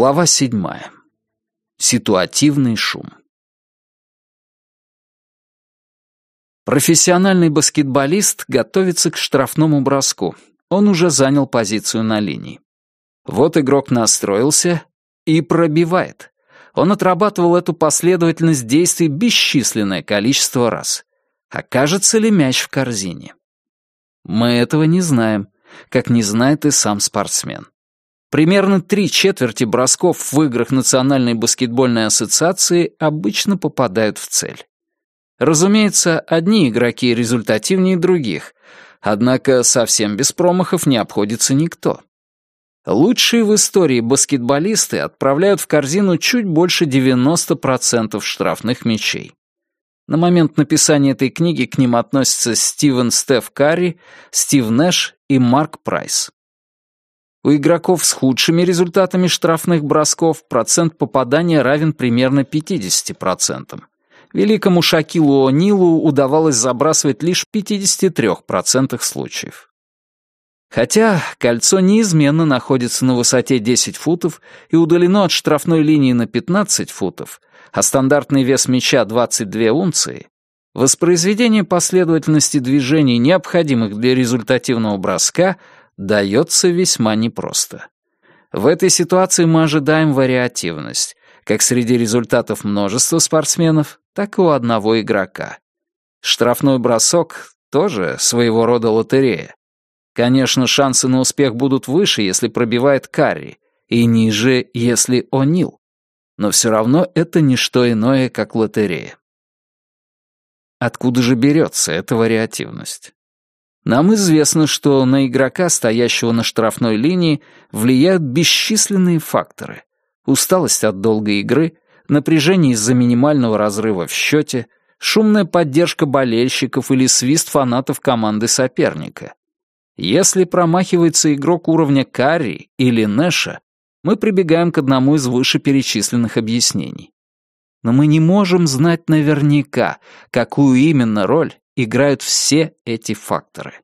Глава седьмая. Ситуативный шум. Профессиональный баскетболист готовится к штрафному броску. Он уже занял позицию на линии. Вот игрок настроился и пробивает. Он отрабатывал эту последовательность действий бесчисленное количество раз. Окажется ли мяч в корзине? Мы этого не знаем, как не знает и сам спортсмен. Примерно три четверти бросков в играх Национальной баскетбольной ассоциации обычно попадают в цель. Разумеется, одни игроки результативнее других, однако совсем без промахов не обходится никто. Лучшие в истории баскетболисты отправляют в корзину чуть больше 90% штрафных мячей. На момент написания этой книги к ним относятся Стивен Стеф Карри, Стив Нэш и Марк Прайс. У игроков с худшими результатами штрафных бросков процент попадания равен примерно 50%. Великому Шакилу О'Нилу удавалось забрасывать лишь в 53% случаев. Хотя кольцо неизменно находится на высоте 10 футов и удалено от штрафной линии на 15 футов, а стандартный вес мяча 22 унции, воспроизведение последовательности движений, необходимых для результативного броска, дается весьма непросто. В этой ситуации мы ожидаем вариативность, как среди результатов множества спортсменов, так и у одного игрока. Штрафной бросок — тоже своего рода лотерея. Конечно, шансы на успех будут выше, если пробивает Карри, и ниже, если О'Нил. Но все равно это не что иное, как лотерея. Откуда же берется эта вариативность? Нам известно, что на игрока, стоящего на штрафной линии, влияют бесчисленные факторы. Усталость от долгой игры, напряжение из-за минимального разрыва в счете, шумная поддержка болельщиков или свист фанатов команды соперника. Если промахивается игрок уровня Карри или Нэша, мы прибегаем к одному из вышеперечисленных объяснений. Но мы не можем знать наверняка, какую именно роль играют все эти факторы.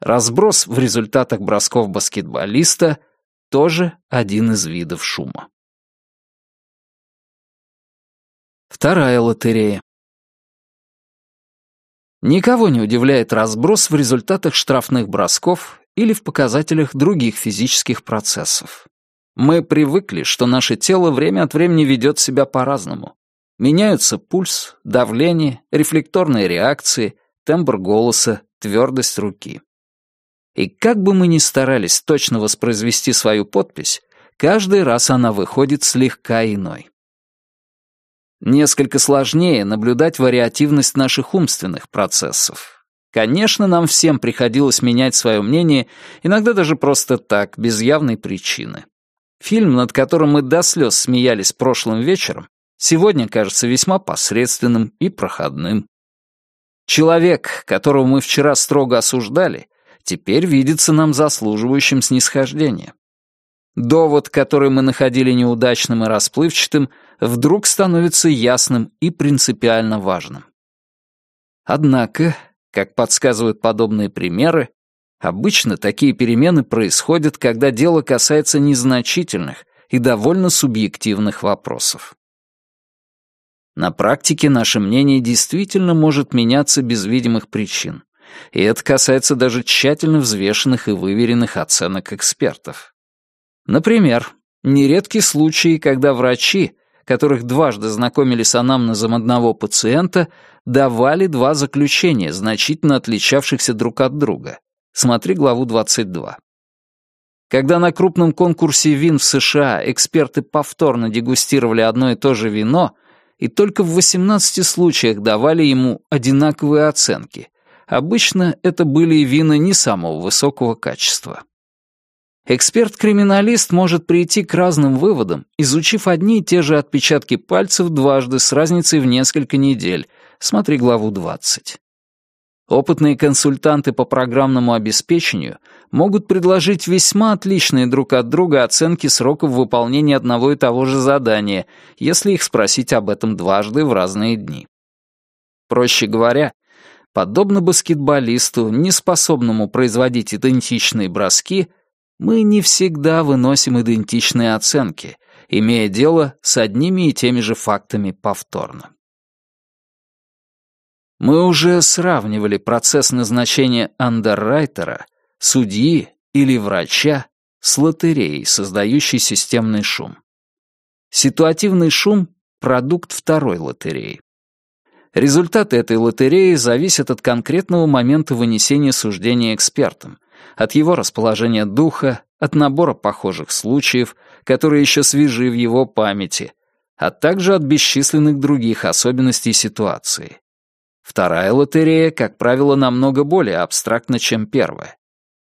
Разброс в результатах бросков баскетболиста тоже один из видов шума. Вторая лотерея. Никого не удивляет разброс в результатах штрафных бросков или в показателях других физических процессов. Мы привыкли, что наше тело время от времени ведет себя по-разному. Меняются пульс, давление, рефлекторные реакции, тембр голоса, твердость руки. И как бы мы ни старались точно воспроизвести свою подпись, каждый раз она выходит слегка иной. Несколько сложнее наблюдать вариативность наших умственных процессов. Конечно, нам всем приходилось менять свое мнение, иногда даже просто так, без явной причины. Фильм, над которым мы до слез смеялись прошлым вечером, сегодня кажется весьма посредственным и проходным. Человек, которого мы вчера строго осуждали, теперь видится нам заслуживающим снисхождения. Довод, который мы находили неудачным и расплывчатым, вдруг становится ясным и принципиально важным. Однако, как подсказывают подобные примеры, обычно такие перемены происходят, когда дело касается незначительных и довольно субъективных вопросов. На практике наше мнение действительно может меняться без видимых причин. И это касается даже тщательно взвешенных и выверенных оценок экспертов. Например, нередки случаи, когда врачи, которых дважды знакомили с анамнезом одного пациента, давали два заключения, значительно отличавшихся друг от друга. Смотри главу 22. Когда на крупном конкурсе вин в США эксперты повторно дегустировали одно и то же вино — и только в 18 случаях давали ему одинаковые оценки. Обычно это были вина не самого высокого качества. Эксперт-криминалист может прийти к разным выводам, изучив одни и те же отпечатки пальцев дважды с разницей в несколько недель. Смотри главу 20. Опытные консультанты по программному обеспечению могут предложить весьма отличные друг от друга оценки сроков выполнения одного и того же задания, если их спросить об этом дважды в разные дни. Проще говоря, подобно баскетболисту, неспособному производить идентичные броски, мы не всегда выносим идентичные оценки, имея дело с одними и теми же фактами повторно. Мы уже сравнивали процесс назначения андеррайтера, судьи или врача с лотереей, создающей системный шум. Ситуативный шум — продукт второй лотереи. Результаты этой лотереи зависят от конкретного момента вынесения суждения экспертом, от его расположения духа, от набора похожих случаев, которые еще свежи в его памяти, а также от бесчисленных других особенностей ситуации. Вторая лотерея, как правило, намного более абстрактна, чем первая.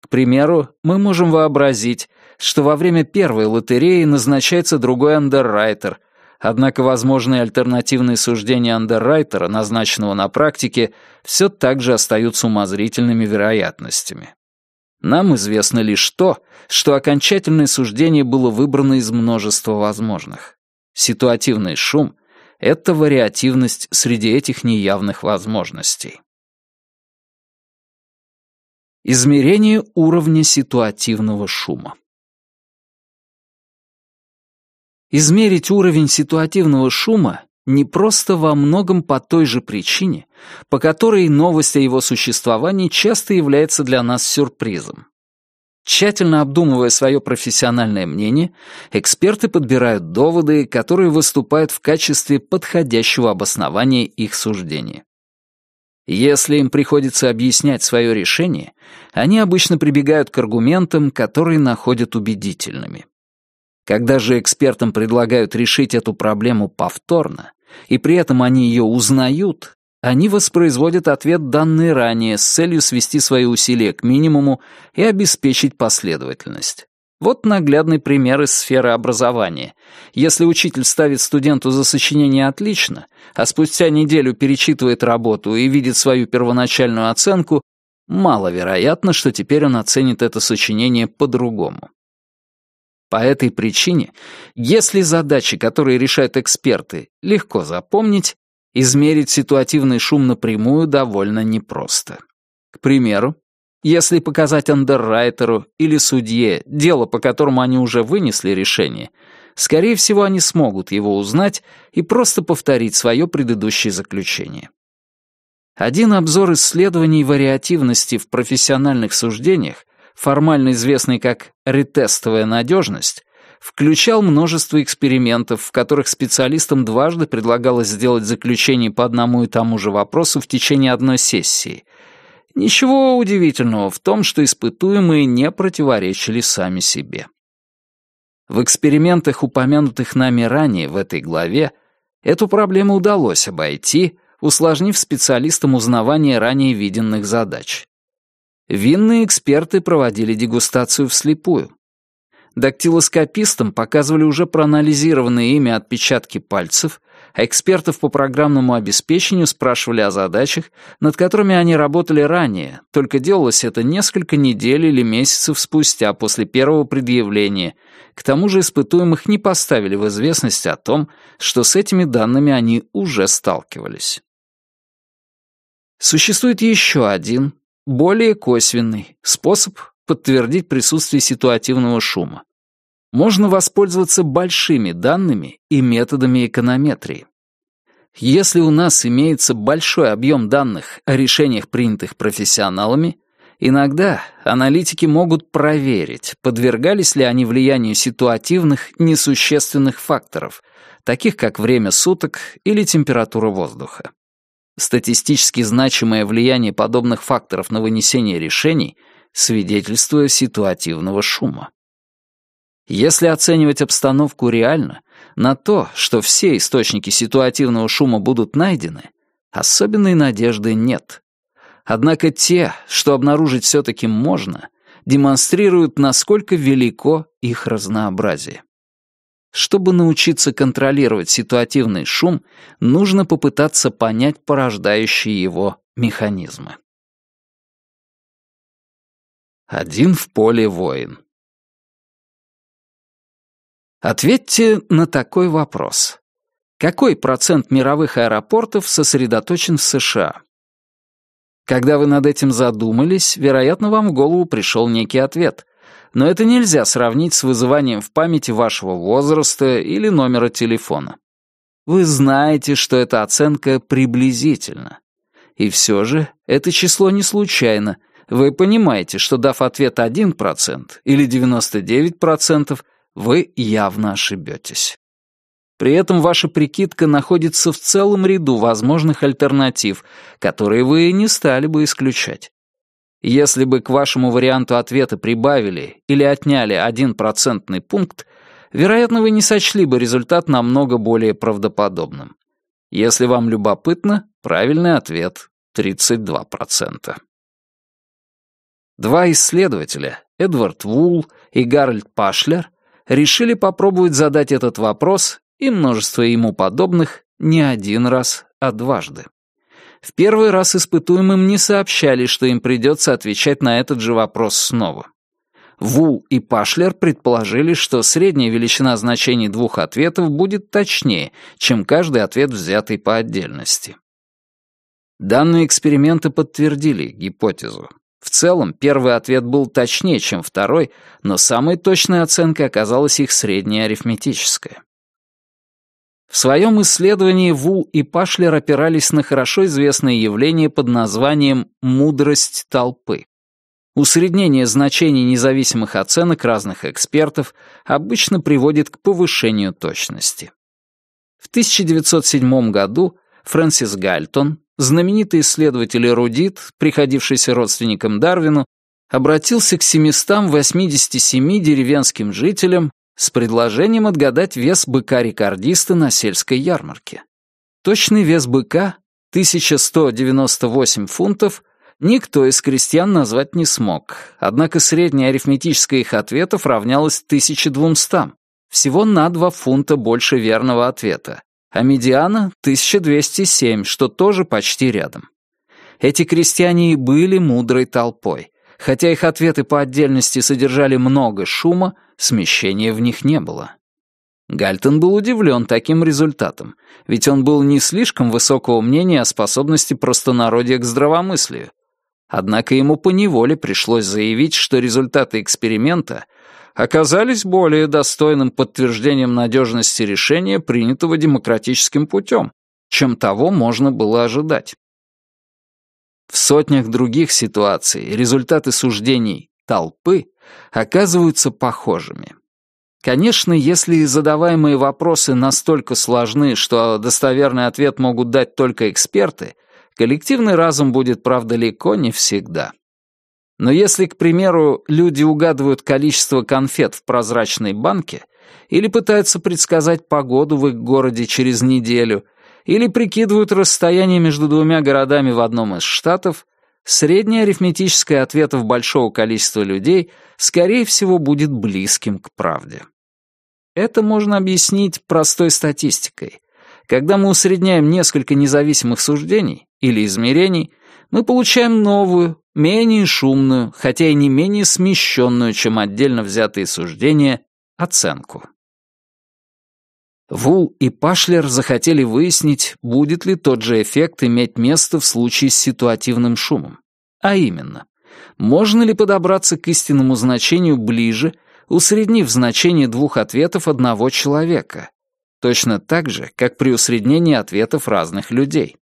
К примеру, мы можем вообразить, что во время первой лотереи назначается другой андеррайтер, однако возможные альтернативные суждения андеррайтера, назначенного на практике, все так же остаются умозрительными вероятностями. Нам известно лишь то, что окончательное суждение было выбрано из множества возможных. Ситуативный шум — это вариативность среди этих неявных возможностей. Измерение уровня ситуативного шума. Измерить уровень ситуативного шума не просто во многом по той же причине, по которой новость о его существовании часто является для нас сюрпризом. Тщательно обдумывая свое профессиональное мнение, эксперты подбирают доводы, которые выступают в качестве подходящего обоснования их суждения. Если им приходится объяснять свое решение, они обычно прибегают к аргументам, которые находят убедительными. Когда же экспертам предлагают решить эту проблему повторно, и при этом они ее узнают, они воспроизводят ответ, данный ранее, с целью свести свои усилия к минимуму и обеспечить последовательность. Вот наглядный пример из сферы образования. Если учитель ставит студенту за сочинение отлично, а спустя неделю перечитывает работу и видит свою первоначальную оценку, маловероятно, что теперь он оценит это сочинение по-другому. По этой причине, если задачи, которые решают эксперты, легко запомнить, измерить ситуативный шум напрямую довольно непросто. К примеру, если показать андеррайтеру или судье дело, по которому они уже вынесли решение, скорее всего, они смогут его узнать и просто повторить свое предыдущее заключение. Один обзор исследований вариативности в профессиональных суждениях формально известный как ретестовая надежность, включал множество экспериментов, в которых специалистам дважды предлагалось сделать заключение по одному и тому же вопросу в течение одной сессии. Ничего удивительного в том, что испытуемые не противоречили сами себе. В экспериментах, упомянутых нами ранее в этой главе, эту проблему удалось обойти, усложнив специалистам узнавание ранее виденных задач. Винные эксперты проводили дегустацию вслепую. Дактилоскопистам показывали уже проанализированные ими отпечатки пальцев, а экспертов по программному обеспечению спрашивали о задачах, над которыми они работали ранее, только делалось это несколько недель или месяцев спустя после первого предъявления. К тому же испытуемых не поставили в известность о том, что с этими данными они уже сталкивались. Существует еще один, более косвенный способ подтвердить присутствие ситуативного шума. Можно воспользоваться большими данными и методами эконометрии. Если у нас имеется большой объем данных о решениях, принятых профессионалами, иногда аналитики могут проверить, подвергались ли они влиянию ситуативных несущественных факторов, таких как время суток или температура воздуха. Статистически значимое влияние подобных факторов на вынесение решений свидетельствует ситуативного шума. Если оценивать обстановку реально, на то, что все источники ситуативного шума будут найдены, особенной надежды нет. Однако те, что обнаружить все-таки можно, демонстрируют, насколько велико их разнообразие. Чтобы научиться контролировать ситуативный шум, нужно попытаться понять порождающие его механизмы. Один в поле воин. Ответьте на такой вопрос. Какой процент мировых аэропортов сосредоточен в США? Когда вы над этим задумались, вероятно, вам в голову пришел некий ответ. но это нельзя сравнить с вызыванием в памяти вашего возраста или номера телефона. Вы знаете, что эта оценка приблизительна. И все же это число не случайно. Вы понимаете, что дав ответ 1% или 99%, вы явно ошибетесь. При этом ваша прикидка находится в целом ряду возможных альтернатив, которые вы не стали бы исключать. Если бы к вашему варианту ответа прибавили или отняли один процентный пункт, вероятно, вы не сочли бы результат намного более правдоподобным. Если вам любопытно, правильный ответ — 32%. Два исследователя, Эдвард Вул и Гарольд Пашлер, решили попробовать задать этот вопрос и множество ему подобных не один раз, а дважды. В первый раз испытуемым не сообщали, что им придется отвечать на этот же вопрос снова. Вул и Пашлер предположили, что средняя величина значений двух ответов будет точнее, чем каждый ответ, взятый по отдельности. Данные эксперименты подтвердили гипотезу. В целом, первый ответ был точнее, чем второй, но самой точной оценкой оказалась их средняя арифметическая. В своем исследовании Вул и Пашлер опирались на хорошо известное явление под названием «мудрость толпы». Усреднение значений независимых оценок разных экспертов обычно приводит к повышению точности. В 1907 году Фрэнсис Гальтон, знаменитый исследователь-эрудит, приходившийся родственником Дарвину, обратился к 787 деревенским жителям с предложением отгадать вес быка-рекордиста на сельской ярмарке. Точный вес быка, 1198 фунтов, никто из крестьян назвать не смог, однако средняя арифметическая их ответов равнялась 1200, всего на 2 фунта больше верного ответа, а медиана — 1207, что тоже почти рядом. Эти крестьяне и были мудрой толпой. Хотя их ответы по отдельности содержали много шума, смещения в них не было. Гальтон был удивлен таким результатом, ведь он был не слишком высокого мнения о способности простонародья к здравомыслию. Однако ему поневоле пришлось заявить, что результаты эксперимента оказались более достойным подтверждением надежности решения, принятого демократическим путем, чем того можно было ожидать. В сотнях других ситуаций результаты суждений толпы оказываются похожими. Конечно, если задаваемые вопросы настолько сложны, что достоверный ответ могут дать только эксперты, коллективный разум будет прав далеко не всегда. Но если, к примеру, люди угадывают количество конфет в прозрачной банке или пытаются предсказать погоду в их городе через неделю – или прикидывают расстояние между двумя городами в одном из штатов, среднее арифметическое ответов большого количества людей, скорее всего, будет близким к правде. Это можно объяснить простой статистикой. Когда мы усредняем несколько независимых суждений или измерений, мы получаем новую, менее шумную, хотя и не менее смещенную, чем отдельно взятые суждения, оценку. Вул и Пашлер захотели выяснить, будет ли тот же эффект иметь место в случае с ситуативным шумом. А именно, можно ли подобраться к истинному значению ближе, усреднив значение двух ответов одного человека, точно так же, как при усреднении ответов разных людей.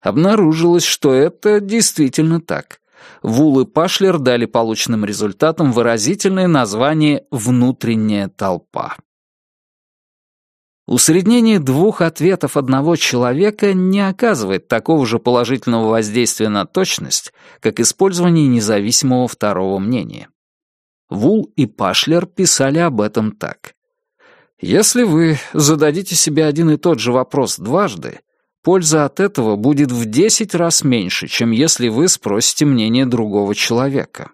Обнаружилось, что это действительно так. Вул и Пашлер дали полученным результатам выразительное название «внутренняя толпа». Усреднение двух ответов одного человека не оказывает такого же положительного воздействия на точность, как использование независимого второго мнения. Вул и Пашлер писали об этом так. Если вы зададите себе один и тот же вопрос дважды, польза от этого будет в 10 раз меньше, чем если вы спросите мнение другого человека.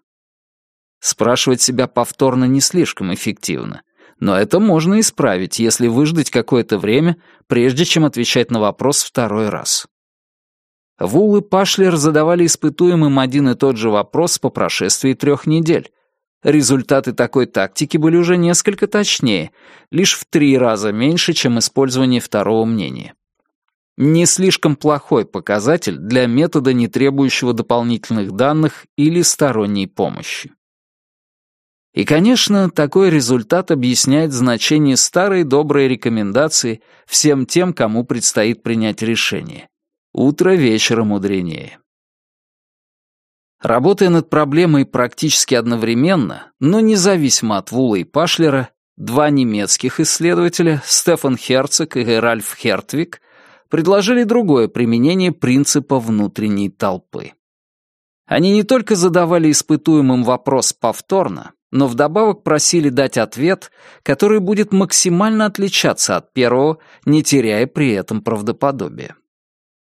Спрашивать себя повторно не слишком эффективно — но это можно исправить, если выждать какое-то время, прежде чем отвечать на вопрос второй раз. Вул и Пашлер задавали испытуемым один и тот же вопрос по прошествии трех недель. Результаты такой тактики были уже несколько точнее, лишь в три раза меньше, чем использование второго мнения. Не слишком плохой показатель для метода, не требующего дополнительных данных или сторонней помощи. И, конечно, такой результат объясняет значение старой доброй рекомендации всем тем, кому предстоит принять решение. Утро вечера мудренее. Работая над проблемой практически одновременно, но независимо от Вула и Пашлера, два немецких исследователя, Стефан Херцог и Ральф Хертвик, предложили другое применение принципа внутренней толпы. Они не только задавали испытуемым вопрос повторно, но вдобавок просили дать ответ, который будет максимально отличаться от первого, не теряя при этом правдоподобия.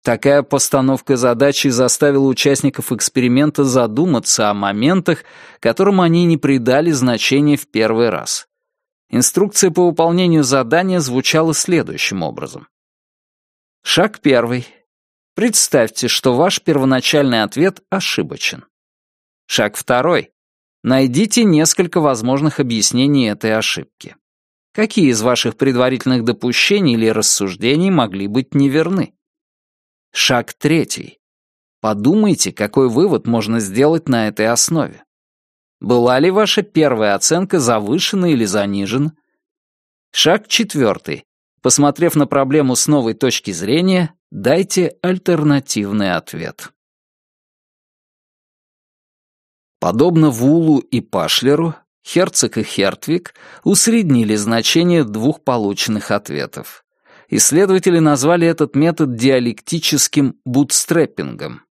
Такая постановка задачи заставила участников эксперимента задуматься о моментах, которым они не придали значения в первый раз. Инструкция по выполнению задания звучала следующим образом. Шаг первый. Представьте, что ваш первоначальный ответ ошибочен. Шаг второй. Найдите несколько возможных объяснений этой ошибки. Какие из ваших предварительных допущений или рассуждений могли быть неверны? Шаг третий. Подумайте, какой вывод можно сделать на этой основе. Была ли ваша первая оценка завышена или занижена? Шаг четвертый. Посмотрев на проблему с новой точки зрения, дайте альтернативный ответ. Подобно Вулу и Пашлеру, Херцог и Хертвик усреднили значение двух полученных ответов. Исследователи назвали этот метод диалектическим бутстреппингом.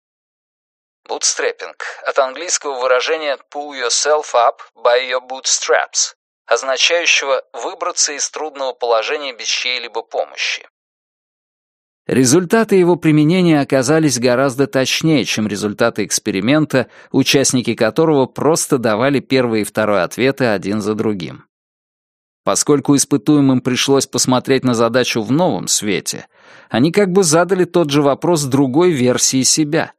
Бутстреппинг от английского выражения pull yourself up by your bootstraps, означающего выбраться из трудного положения без чьей-либо помощи. Результаты его применения оказались гораздо точнее, чем результаты эксперимента, участники которого просто давали первый и второй ответы один за другим. Поскольку испытуемым пришлось посмотреть на задачу в новом свете, они как бы задали тот же вопрос другой версии себя.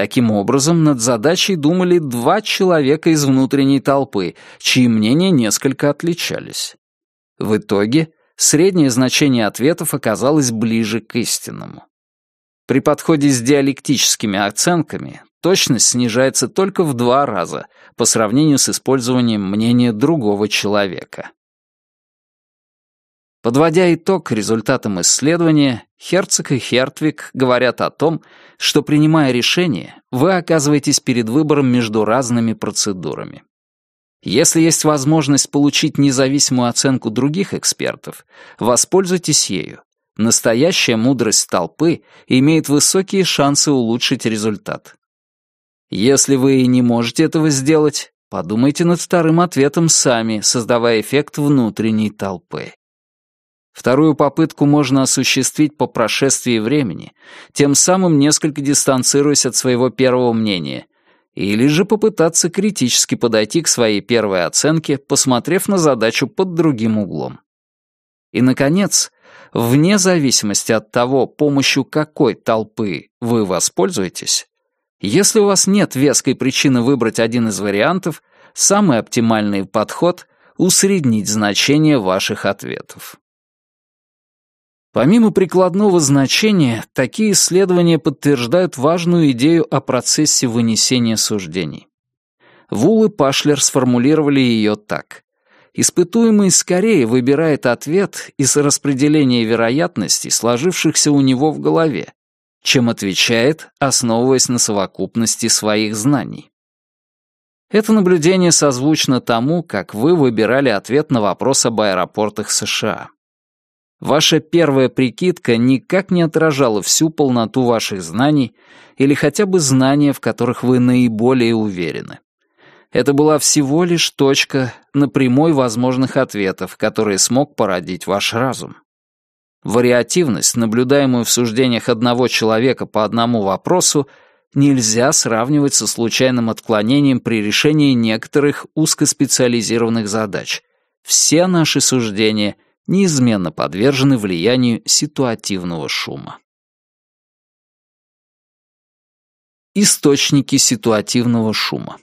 Таким образом, над задачей думали два человека из внутренней толпы, чьи мнения несколько отличались. В итоге среднее значение ответов оказалось ближе к истинному. При подходе с диалектическими оценками точность снижается только в два раза по сравнению с использованием мнения другого человека. Подводя итог результатам исследования, Херцог и Хертвик говорят о том, что, принимая решение, вы оказываетесь перед выбором между разными процедурами. Если есть возможность получить независимую оценку других экспертов, воспользуйтесь ею. Настоящая мудрость толпы имеет высокие шансы улучшить результат. Если вы не можете этого сделать, подумайте над вторым ответом сами, создавая эффект внутренней толпы. Вторую попытку можно осуществить по прошествии времени, тем самым несколько дистанцируясь от своего первого мнения, или же попытаться критически подойти к своей первой оценке, посмотрев на задачу под другим углом. И, наконец, вне зависимости от того, помощью какой толпы вы воспользуетесь, если у вас нет веской причины выбрать один из вариантов, самый оптимальный подход — усреднить значение ваших ответов. Помимо прикладного значения, такие исследования подтверждают важную идею о процессе вынесения суждений. Вул и Пашлер сформулировали ее так. Испытуемый скорее выбирает ответ из распределения вероятностей, сложившихся у него в голове, чем отвечает, основываясь на совокупности своих знаний. Это наблюдение созвучно тому, как вы выбирали ответ на вопрос об аэропортах США. Ваша первая прикидка никак не отражала всю полноту ваших знаний или хотя бы знания, в которых вы наиболее уверены. Это была всего лишь точка на прямой возможных ответов, которые смог породить ваш разум. Вариативность, наблюдаемую в суждениях одного человека по одному вопросу, нельзя сравнивать со случайным отклонением при решении некоторых узкоспециализированных задач. Все наши суждения — неизменно подвержены влиянию ситуативного шума. Источники ситуативного шума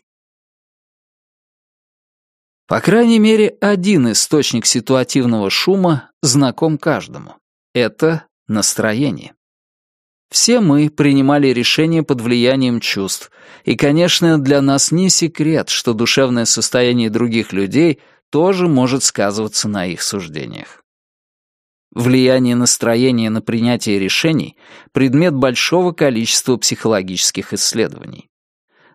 По крайней мере, один источник ситуативного шума знаком каждому. Это настроение. Все мы принимали решения под влиянием чувств, и, конечно, для нас не секрет, что душевное состояние других людей тоже может сказываться на их суждениях. Влияние настроения на принятие решений — предмет большого количества психологических исследований.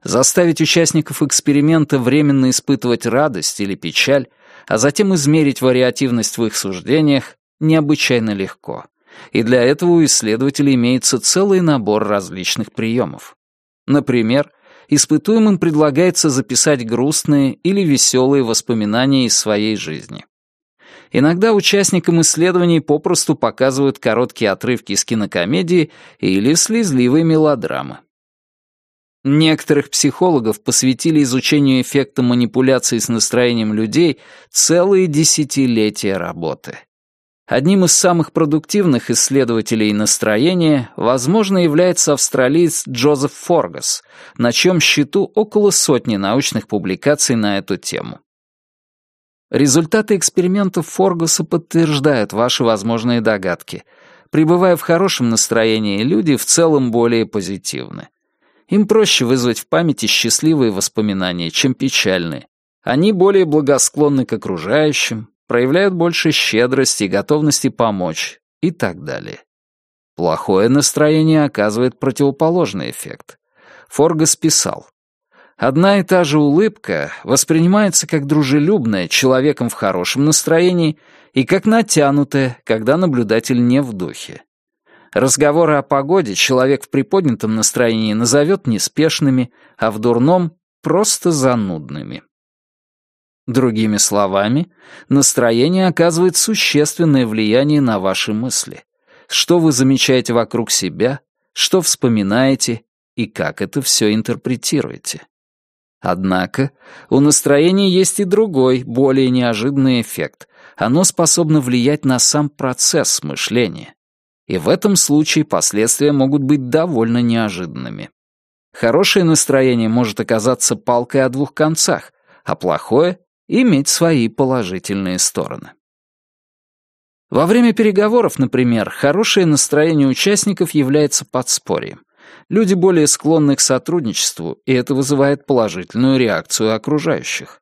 Заставить участников эксперимента временно испытывать радость или печаль, а затем измерить вариативность в их суждениях, необычайно легко и для этого у исследователей имеется целый набор различных приемов. Например, испытуемым предлагается записать грустные или веселые воспоминания из своей жизни. Иногда участникам исследований попросту показывают короткие отрывки из кинокомедии или слезливые мелодрамы. Некоторых психологов посвятили изучению эффекта манипуляций с настроением людей целые десятилетия работы. Одним из самых продуктивных исследователей настроения, возможно, является австралиец Джозеф Форгас, на чем счету около сотни научных публикаций на эту тему. Результаты экспериментов Форгаса подтверждают ваши возможные догадки. Пребывая в хорошем настроении, люди в целом более позитивны. Им проще вызвать в памяти счастливые воспоминания, чем печальные. Они более благосклонны к окружающим, проявляют больше щедрости и готовности помочь и так далее. Плохое настроение оказывает противоположный эффект. Форгас писал, «Одна и та же улыбка воспринимается как дружелюбная человеком в хорошем настроении и как натянутая, когда наблюдатель не в духе. Разговоры о погоде человек в приподнятом настроении назовет неспешными, а в дурном — просто занудными. Другими словами, настроение оказывает существенное влияние на ваши мысли. Что вы замечаете вокруг себя, что вспоминаете и как это все интерпретируете. Однако у настроения есть и другой, более неожиданный эффект. Оно способно влиять на сам процесс мышления. И в этом случае последствия могут быть довольно неожиданными. Хорошее настроение может оказаться палкой о двух концах, а плохое иметь свои положительные стороны. Во время переговоров, например, хорошее настроение участников является подспорьем. Люди более склонны к сотрудничеству, и это вызывает положительную реакцию окружающих.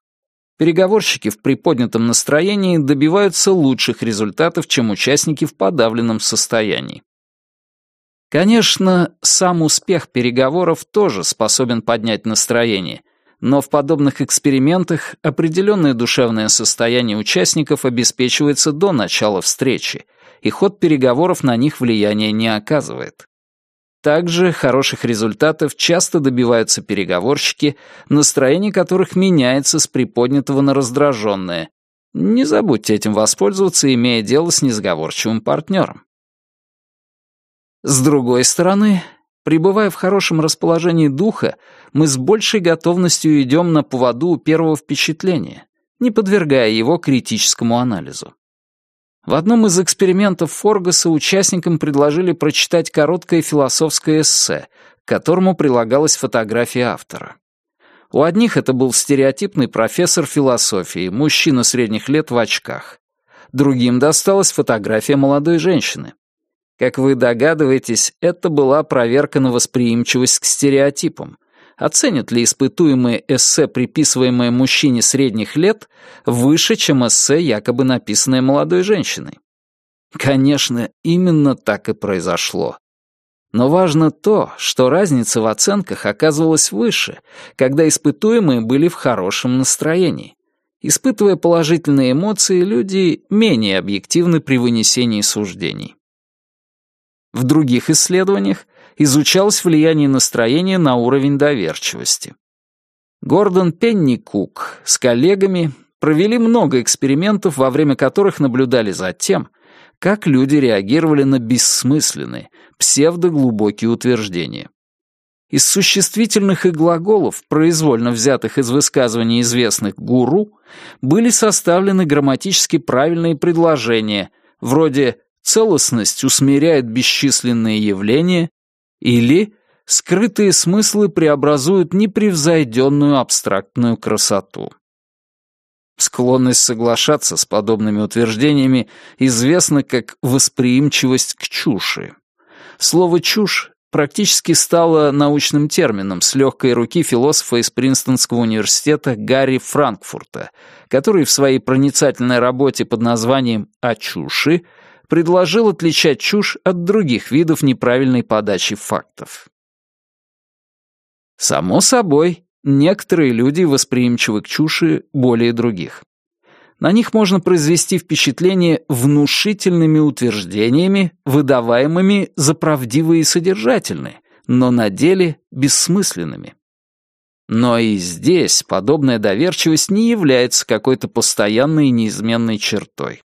Переговорщики в приподнятом настроении добиваются лучших результатов, чем участники в подавленном состоянии. Конечно, сам успех переговоров тоже способен поднять настроение, но в подобных экспериментах определенное душевное состояние участников обеспечивается до начала встречи, и ход переговоров на них влияния не оказывает. Также хороших результатов часто добиваются переговорщики, настроение которых меняется с приподнятого на раздраженное. Не забудьте этим воспользоваться, имея дело с несговорчивым партнером. С другой стороны, Пребывая в хорошем расположении духа, мы с большей готовностью идем на поводу первого впечатления, не подвергая его критическому анализу. В одном из экспериментов Форгаса участникам предложили прочитать короткое философское эссе, к которому прилагалась фотография автора. У одних это был стереотипный профессор философии, мужчина средних лет в очках. Другим досталась фотография молодой женщины. Как вы догадываетесь, это была проверка на восприимчивость к стереотипам. Оценят ли испытуемые эссе, приписываемое мужчине средних лет, выше, чем эссе, якобы написанное молодой женщиной? Конечно, именно так и произошло. Но важно то, что разница в оценках оказывалась выше, когда испытуемые были в хорошем настроении. Испытывая положительные эмоции, люди менее объективны при вынесении суждений. В других исследованиях изучалось влияние настроения на уровень доверчивости. Гордон Пенни Кук с коллегами провели много экспериментов, во время которых наблюдали за тем, как люди реагировали на бессмысленные, псевдоглубокие утверждения. Из существительных и глаголов, произвольно взятых из высказываний известных гуру, были составлены грамматически правильные предложения, вроде целостность усмиряет бесчисленные явления или скрытые смыслы преобразуют непревзойденную абстрактную красоту. Склонность соглашаться с подобными утверждениями известна как восприимчивость к чуши. Слово «чушь» практически стало научным термином с легкой руки философа из Принстонского университета Гарри Франкфурта, который в своей проницательной работе под названием «О чуши» предложил отличать чушь от других видов неправильной подачи фактов. Само собой, некоторые люди восприимчивы к чуши более других. На них можно произвести впечатление внушительными утверждениями, выдаваемыми за правдивые и содержательные, но на деле бессмысленными. Но и здесь подобная доверчивость не является какой-то постоянной и неизменной чертой.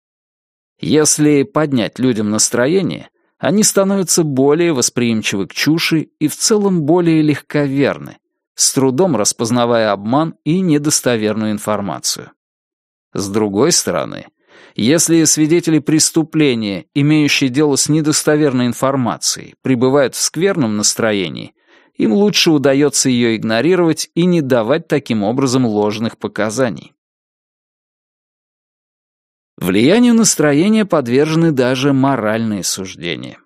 Если поднять людям настроение, они становятся более восприимчивы к чуши и в целом более легковерны, с трудом распознавая обман и недостоверную информацию. С другой стороны, если свидетели преступления, имеющие дело с недостоверной информацией, пребывают в скверном настроении, им лучше удается ее игнорировать и не давать таким образом ложных показаний. Влиянию настроения подвержены даже моральные суждения.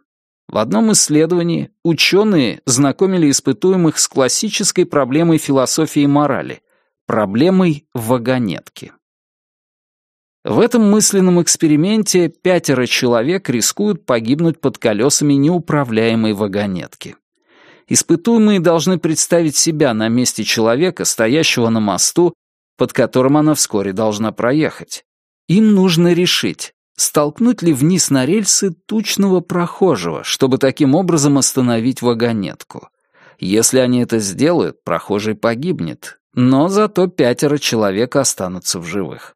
В одном исследовании ученые знакомили испытуемых с классической проблемой философии морали — проблемой вагонетки. В этом мысленном эксперименте пятеро человек рискуют погибнуть под колесами неуправляемой вагонетки. Испытуемые должны представить себя на месте человека, стоящего на мосту, под которым она вскоре должна проехать. Им нужно решить, столкнуть ли вниз на рельсы тучного прохожего, чтобы таким образом остановить вагонетку. Если они это сделают, прохожий погибнет, но зато пятеро человек останутся в живых.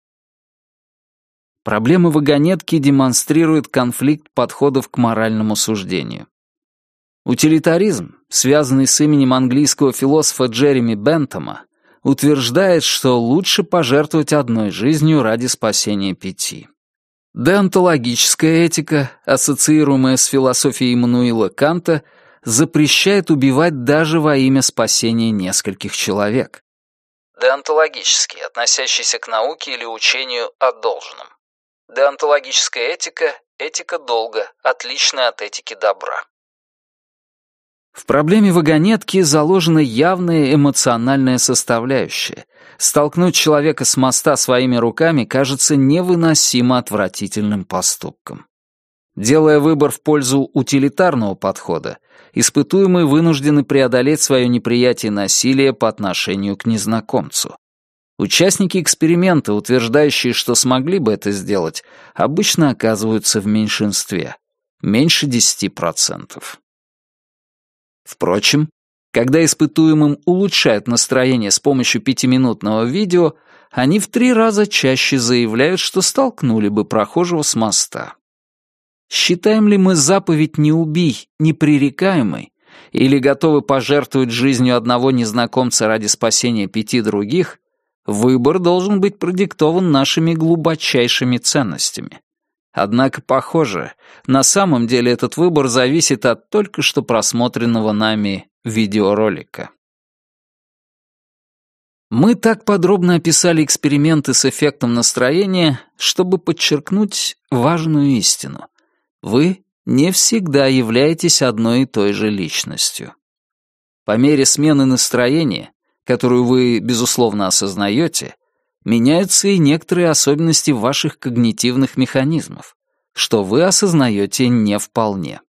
Проблемы вагонетки демонстрируют конфликт подходов к моральному суждению. Утилитаризм, связанный с именем английского философа Джереми Бентома, утверждает, что лучше пожертвовать одной жизнью ради спасения пяти. Деонтологическая этика, ассоциируемая с философией Иммануила Канта, запрещает убивать даже во имя спасения нескольких человек. Деонтологический, относящийся к науке или учению о должном. Деонтологическая этика — этика долга, отличная от этики добра. В проблеме вагонетки заложена явная эмоциональная составляющая. Столкнуть человека с моста своими руками кажется невыносимо отвратительным поступком. Делая выбор в пользу утилитарного подхода, испытуемые вынуждены преодолеть свое неприятие насилия по отношению к незнакомцу. Участники эксперимента, утверждающие, что смогли бы это сделать, обычно оказываются в меньшинстве. Меньше 10%. Впрочем, когда испытуемым улучшают настроение с помощью пятиминутного видео, они в три раза чаще заявляют, что столкнули бы прохожего с моста. Считаем ли мы заповедь «не убий» непререкаемой или готовы пожертвовать жизнью одного незнакомца ради спасения пяти других, Выбор должен быть продиктован нашими глубочайшими ценностями. Однако, похоже, на самом деле этот выбор зависит от только что просмотренного нами видеоролика. Мы так подробно описали эксперименты с эффектом настроения, чтобы подчеркнуть важную истину. Вы не всегда являетесь одной и той же личностью. По мере смены настроения которую вы, безусловно, осознаете, меняются и некоторые особенности ваших когнитивных механизмов, что вы осознаете не вполне.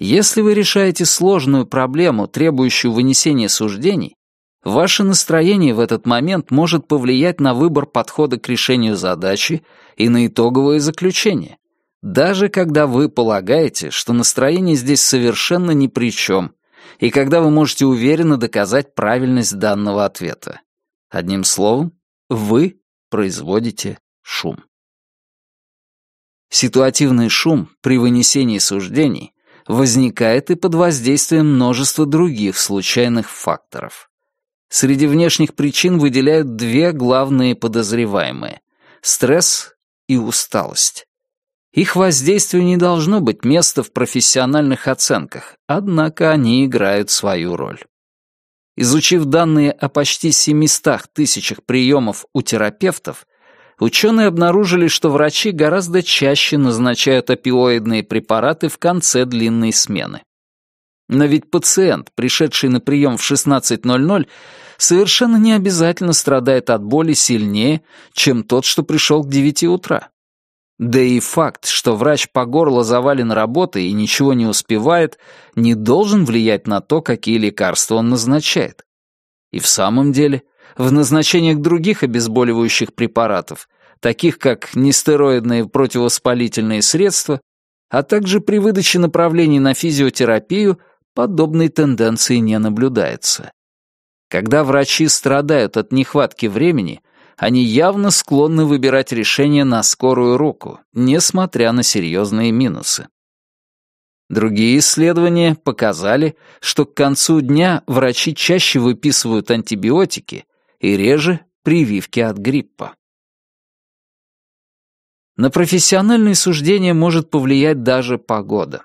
Если вы решаете сложную проблему, требующую вынесения суждений, ваше настроение в этот момент может повлиять на выбор подхода к решению задачи и на итоговое заключение, даже когда вы полагаете, что настроение здесь совершенно ни при чем, и когда вы можете уверенно доказать правильность данного ответа. Одним словом, вы производите шум. Ситуативный шум при вынесении суждений возникает и под воздействием множества других случайных факторов. Среди внешних причин выделяют две главные подозреваемые — стресс и усталость. Их воздействию не должно быть места в профессиональных оценках, однако они играют свою роль. Изучив данные о почти 700 тысячах приемов у терапевтов, ученые обнаружили, что врачи гораздо чаще назначают опиоидные препараты в конце длинной смены. Но ведь пациент, пришедший на прием в 16.00, совершенно не обязательно страдает от боли сильнее, чем тот, что пришел к 9 утра. Да и факт, что врач по горло завален работой и ничего не успевает, не должен влиять на то, какие лекарства он назначает. И в самом деле, в назначениях других обезболивающих препаратов, таких как нестероидные противовоспалительные средства, а также при выдаче направлений на физиотерапию, подобной тенденции не наблюдается. Когда врачи страдают от нехватки времени, они явно склонны выбирать решение на скорую руку, несмотря на серьезные минусы. Другие исследования показали, что к концу дня врачи чаще выписывают антибиотики и реже прививки от гриппа. На профессиональные суждения может повлиять даже погода.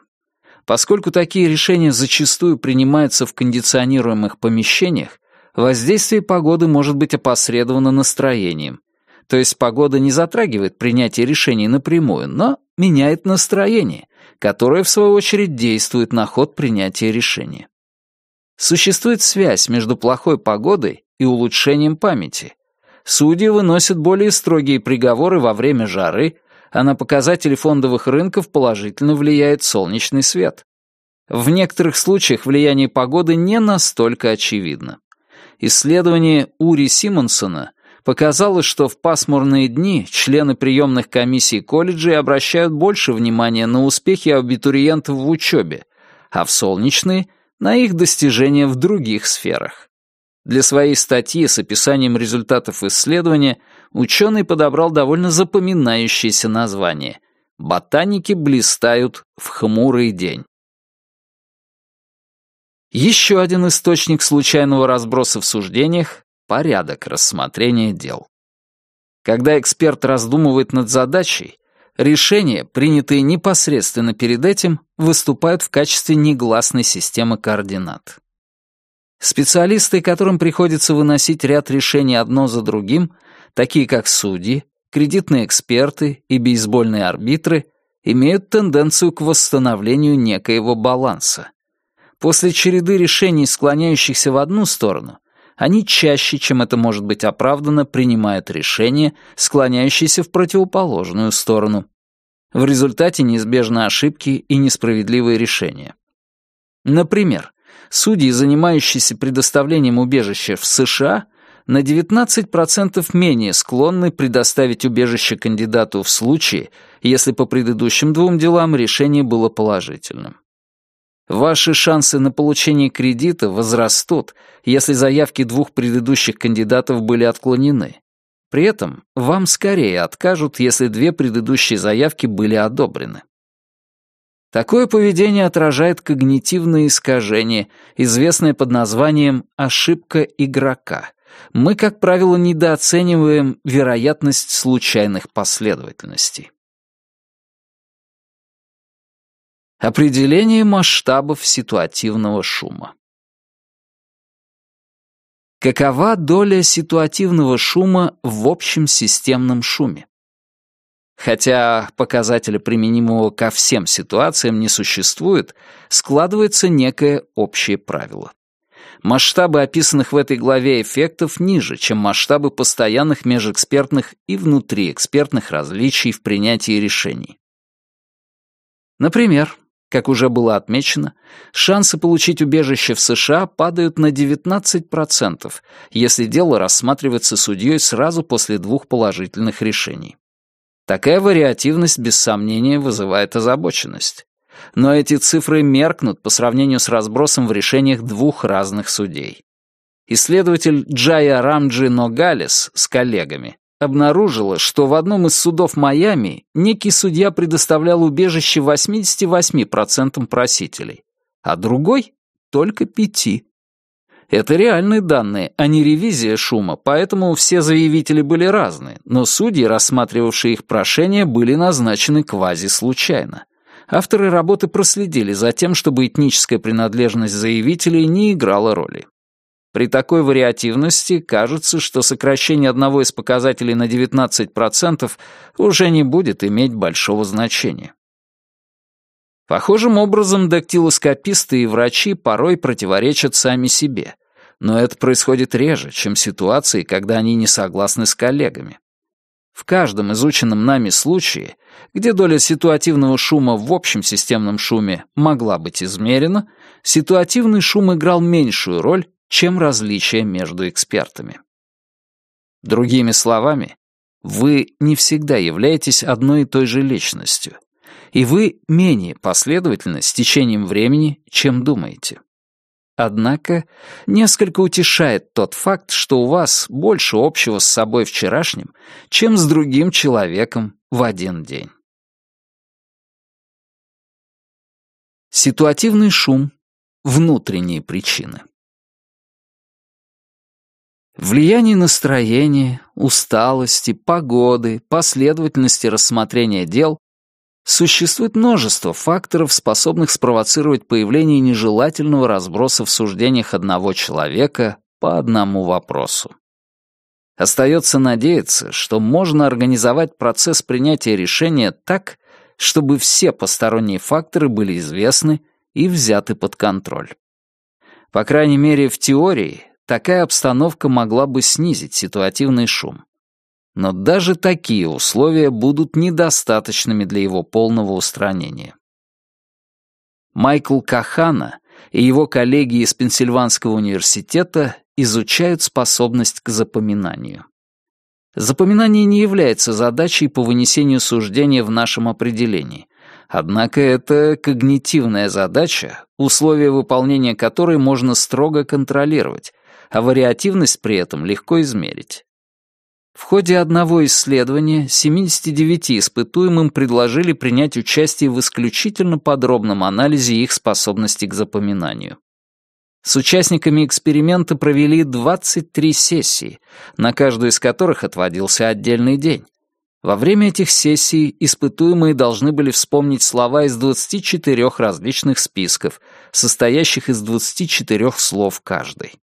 Поскольку такие решения зачастую принимаются в кондиционируемых помещениях, воздействие погоды может быть опосредовано настроением. То есть погода не затрагивает принятие решений напрямую, но меняет настроение, которое, в свою очередь, действует на ход принятия решения. Существует связь между плохой погодой и улучшением памяти. Судьи выносят более строгие приговоры во время жары, а на показатели фондовых рынков положительно влияет солнечный свет. В некоторых случаях влияние погоды не настолько очевидно. Исследование Ури Симонсона показало, что в пасмурные дни члены приемных комиссий колледжей обращают больше внимания на успехи абитуриентов в учебе, а в солнечные — на их достижения в других сферах. Для своей статьи с описанием результатов исследования ученый подобрал довольно запоминающееся название «Ботаники блистают в хмурый день». Еще один источник случайного разброса в суждениях — порядок рассмотрения дел. Когда эксперт раздумывает над задачей, решения, принятые непосредственно перед этим, выступают в качестве негласной системы координат. Специалисты, которым приходится выносить ряд решений одно за другим, такие как судьи, кредитные эксперты и бейсбольные арбитры, имеют тенденцию к восстановлению некоего баланса. После череды решений, склоняющихся в одну сторону, они чаще, чем это может быть оправдано, принимают решения, склоняющиеся в противоположную сторону. В результате неизбежны ошибки и несправедливые решения. Например, судьи, занимающиеся предоставлением убежища в США, на 19% менее склонны предоставить убежище кандидату в случае, если по предыдущим двум делам решение было положительным. Ваши шансы на получение кредита возрастут, если заявки двух предыдущих кандидатов были отклонены. При этом вам скорее откажут, если две предыдущие заявки были одобрены. Такое поведение отражает когнитивное искажение, известное под названием «ошибка игрока». Мы, как правило, недооцениваем вероятность случайных последовательностей. Определение масштабов ситуативного шума. Какова доля ситуативного шума в общем системном шуме? Хотя показателя, применимого ко всем ситуациям, не существует, складывается некое общее правило. Масштабы описанных в этой главе эффектов ниже, чем масштабы постоянных межэкспертных и внутриэкспертных различий в принятии решений. Например, как уже было отмечено, шансы получить убежище в США падают на 19%, если дело рассматривается судьей сразу после двух положительных решений. Такая вариативность, без сомнения, вызывает озабоченность. Но эти цифры меркнут по сравнению с разбросом в решениях двух разных судей. Исследователь Джая Рамджи Ногалес с коллегами обнаружила, что в одном из судов Майами некий судья предоставлял убежище 88% просителей, а другой — только пяти. Это реальные данные, а не ревизия шума, поэтому все заявители были разные, но судьи, рассматривавшие их прошения, были назначены квази-случайно. Авторы работы проследили за тем, чтобы этническая принадлежность заявителей не играла роли. При такой вариативности кажется, что сокращение одного из показателей на 19% уже не будет иметь большого значения. Похожим образом дактилоскописты и врачи порой противоречат сами себе, но это происходит реже, чем ситуации, когда они не согласны с коллегами. В каждом изученном нами случае, где доля ситуативного шума в общем системном шуме могла быть измерена, ситуативный шум играл меньшую роль, чем различия между экспертами. Другими словами, вы не всегда являетесь одной и той же личностью, и вы менее последовательны с течением времени, чем думаете. Однако несколько утешает тот факт, что у вас больше общего с собой вчерашним, чем с другим человеком в один день. Ситуативный шум. Внутренние причины. Влияние настроения, усталости, погоды, последовательности рассмотрения дел Существует множество факторов, способных спровоцировать появление нежелательного разброса в суждениях одного человека по одному вопросу. Остается надеяться, что можно организовать процесс принятия решения так, чтобы все посторонние факторы были известны и взяты под контроль. По крайней мере, в теории такая обстановка могла бы снизить ситуативный шум. Но даже такие условия будут недостаточными для его полного устранения. Майкл Кахана и его коллеги из Пенсильванского университета изучают способность к запоминанию. Запоминание не является задачей по вынесению суждения в нашем определении, однако это когнитивная задача, условия выполнения которой можно строго контролировать, а вариативность при этом легко измерить. В ходе одного исследования 79 испытуемым предложили принять участие в исключительно подробном анализе их способности к запоминанию. С участниками эксперимента провели 23 сессии, на каждую из которых отводился отдельный день. Во время этих сессий испытуемые должны были вспомнить слова из 24 различных списков, состоящих из 24 слов каждый.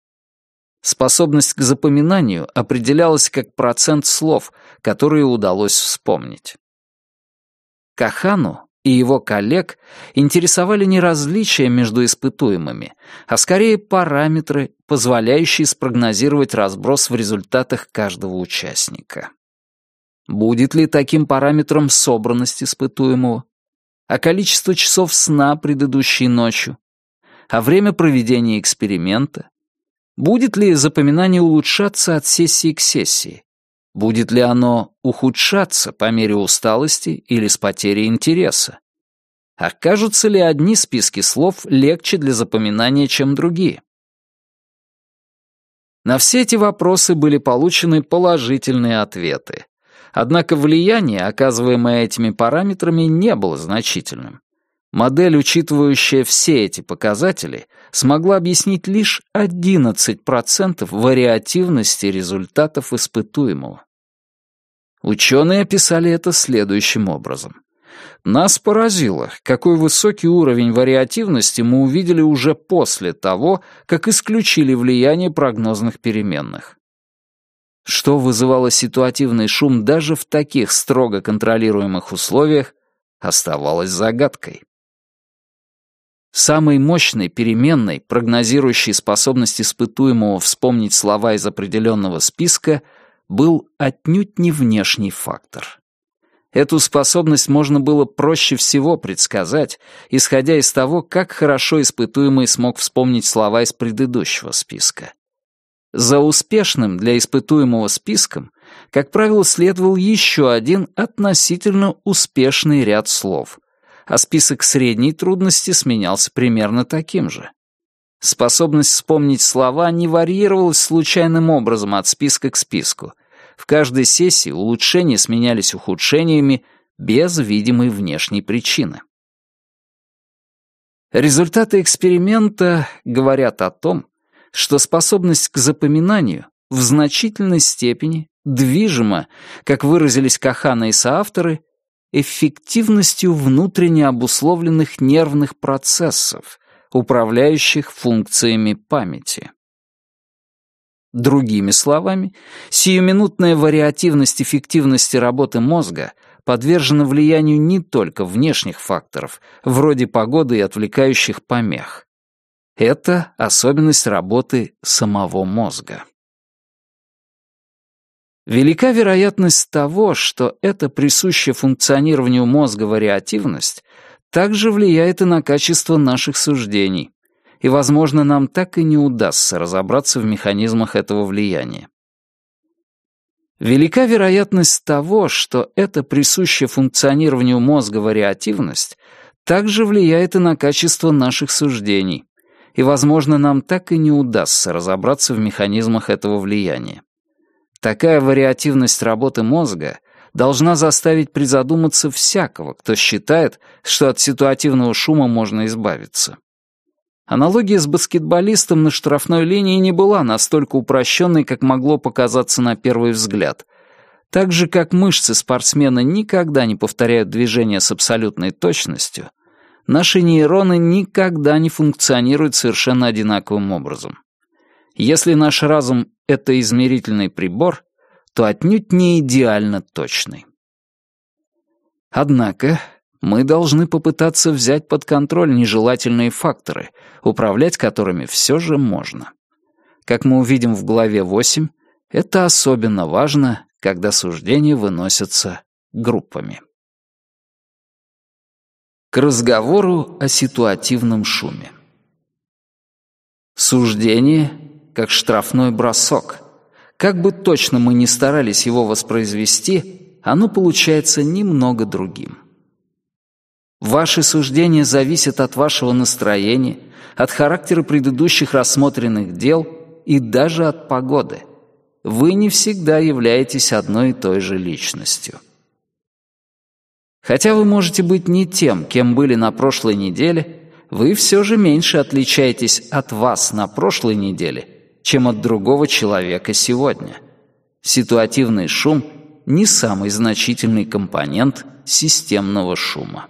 Способность к запоминанию определялась как процент слов, которые удалось вспомнить. Кахану и его коллег интересовали не различия между испытуемыми, а скорее параметры, позволяющие спрогнозировать разброс в результатах каждого участника. Будет ли таким параметром собранность испытуемого? А количество часов сна предыдущей ночью? А время проведения эксперимента? Будет ли запоминание улучшаться от сессии к сессии? Будет ли оно ухудшаться по мере усталости или с потерей интереса? Окажутся ли одни списки слов легче для запоминания, чем другие? На все эти вопросы были получены положительные ответы. Однако влияние, оказываемое этими параметрами, не было значительным. Модель, учитывающая все эти показатели, смогла объяснить лишь 11% вариативности результатов испытуемого. Ученые описали это следующим образом. Нас поразило, какой высокий уровень вариативности мы увидели уже после того, как исключили влияние прогнозных переменных. Что вызывало ситуативный шум даже в таких строго контролируемых условиях, оставалось загадкой. Самой мощной переменной, прогнозирующей способность испытуемого вспомнить слова из определенного списка, был отнюдь не внешний фактор. Эту способность можно было проще всего предсказать, исходя из того, как хорошо испытуемый смог вспомнить слова из предыдущего списка. За успешным для испытуемого списком, как правило, следовал еще один относительно успешный ряд слов, а список средней трудности сменялся примерно таким же. Способность вспомнить слова не варьировалась случайным образом от списка к списку. В каждой сессии улучшения сменялись ухудшениями без видимой внешней причины. Результаты эксперимента говорят о том, что способность к запоминанию в значительной степени движима, как выразились Кахана и соавторы, эффективностью внутренне обусловленных нервных процессов, управляющих функциями памяти. Другими словами, сиюминутная вариативность эффективности работы мозга подвержена влиянию не только внешних факторов, вроде погоды и отвлекающих помех. Это особенность работы самого мозга. Велика вероятность того, что эта присущая функционированию мозга вариативность также влияет и на качество наших суждений, и, возможно, нам так и не удастся разобраться в механизмах этого влияния. Велика вероятность того, что эта присущая функционированию мозга вариативность также влияет и на качество наших суждений, и, возможно, нам так и не удастся разобраться в механизмах этого влияния. Такая вариативность работы мозга должна заставить призадуматься всякого, кто считает, что от ситуативного шума можно избавиться. Аналогия с баскетболистом на штрафной линии не была настолько упрощенной, как могло показаться на первый взгляд. Так же, как мышцы спортсмена никогда не повторяют движения с абсолютной точностью, наши нейроны никогда не функционируют совершенно одинаковым образом. Если наш разум — это измерительный прибор, то отнюдь не идеально точный. Однако мы должны попытаться взять под контроль нежелательные факторы, управлять которыми все же можно. Как мы увидим в главе 8, это особенно важно, когда суждения выносятся группами. К разговору о ситуативном шуме. Суждение как штрафной бросок. Как бы точно мы ни старались его воспроизвести, оно получается немного другим. Ваши суждения зависят от вашего настроения, от характера предыдущих рассмотренных дел и даже от погоды. Вы не всегда являетесь одной и той же личностью. Хотя вы можете быть не тем, кем были на прошлой неделе, вы все же меньше отличаетесь от вас на прошлой неделе, чем от другого человека сегодня. Ситуативный шум — не самый значительный компонент системного шума.